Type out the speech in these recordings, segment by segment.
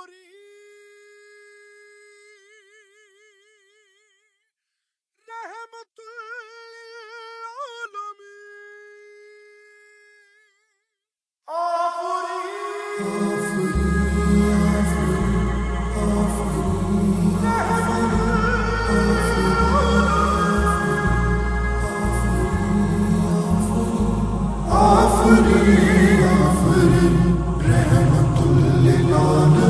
تسخیر کو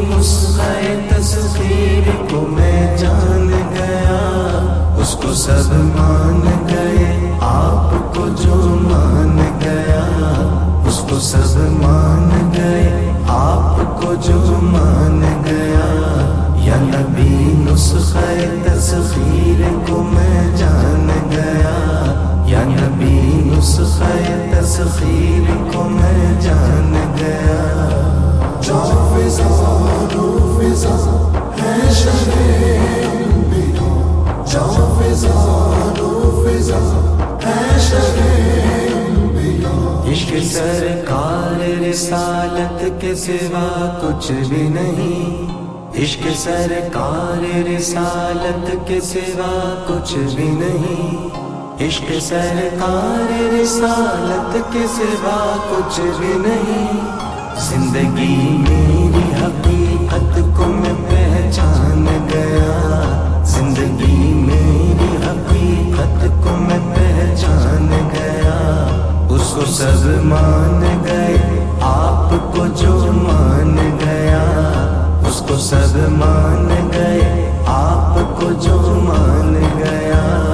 نسخہ تسخیر کو میں جان گیا، اس کو سب مان گئے، آپ کو جو مان گیا، اس کو سب مان گئے، آپ کو جو مان گیا۔ یا نبی نسخہ تصخیر کو میں جان گیا، یا نبی نسخہ تصخیر کو میں جان گیا۔ فضا رو فضا ہے جو فضا رو فضا ہے عشق سرکار رسالت کے سوا کچھ بھی نہیں۔ عشق سرکار رسالت کے سوا کچھ بھی نہیں۔ عشق سرکار رسالت کے سوا کچھ بھی نہیں۔ زندگی میری حقیقت کو میں پہچان گیا۔ زندگی میری حقیقت کو میں پہچان گیا۔ اس کو سب مان گئے، آپ کو جو مان گیا۔ اس کو سب مان گئے، آپ کو جو مان گیا۔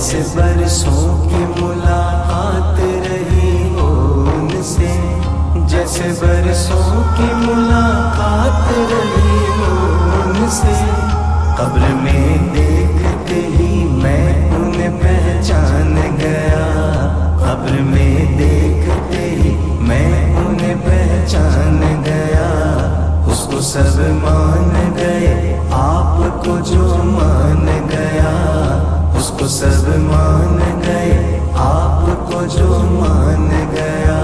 جیسے برسوں کی ملاقات رہی ہو ان سے، جیسے برسوں کی ملاقات رہی ہو ان سے۔ قبر میں دیکھتے ہی میں انہیں پہچان گیا۔ قبر میں دیکھتے ہی میں انہیں پہچان گیا۔ اس کو سب مان گئے، آپ کو جو مان گیا۔ کو سب مان گئے، آپ کو جو مان گیا۔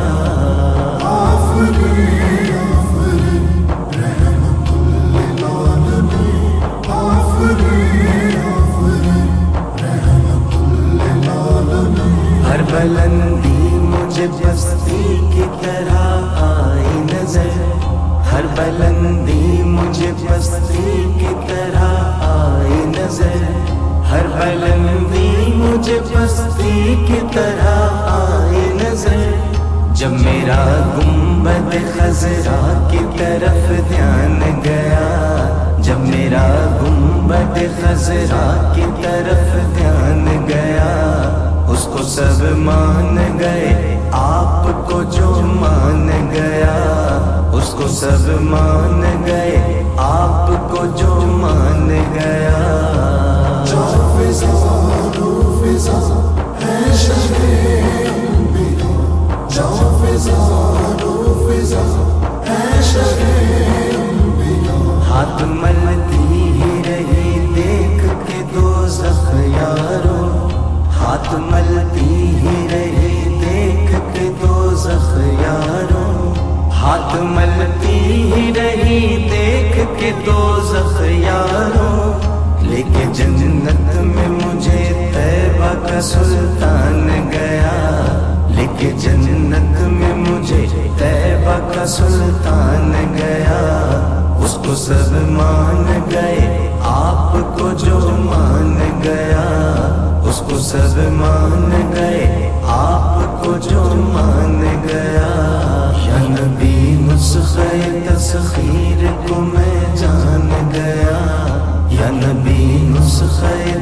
ہر بلندی مجھے بستی کی طرح آئی نظر۔ ہر بلندی ہر بلندی مجھے بستی کی طرح آئی نظر۔ جب میرا گنبد خزرا کی طرف دھیان گیا، جب میرا گنبد خزرا کی طرف دھیان گیا، اس کو سب مان گئے، آپ کو جو مان گیا۔ اس کو سب مان گئے، آپ کو جو رات ملتی ہی رہی دیکھ کے دو یاروں۔ لے کے جنت میں مجھے طیبہ کا سلطان گیا۔ لے کے جنت میں مجھے طیبہ کا سلطان گیا۔ اس کو سب مان گئے، آپ کو جو مان گیا۔ اس کو سب مان گئے، آپ کو جو مان گیا۔ تسخیر کو میں جان گیا یا نبی نسخے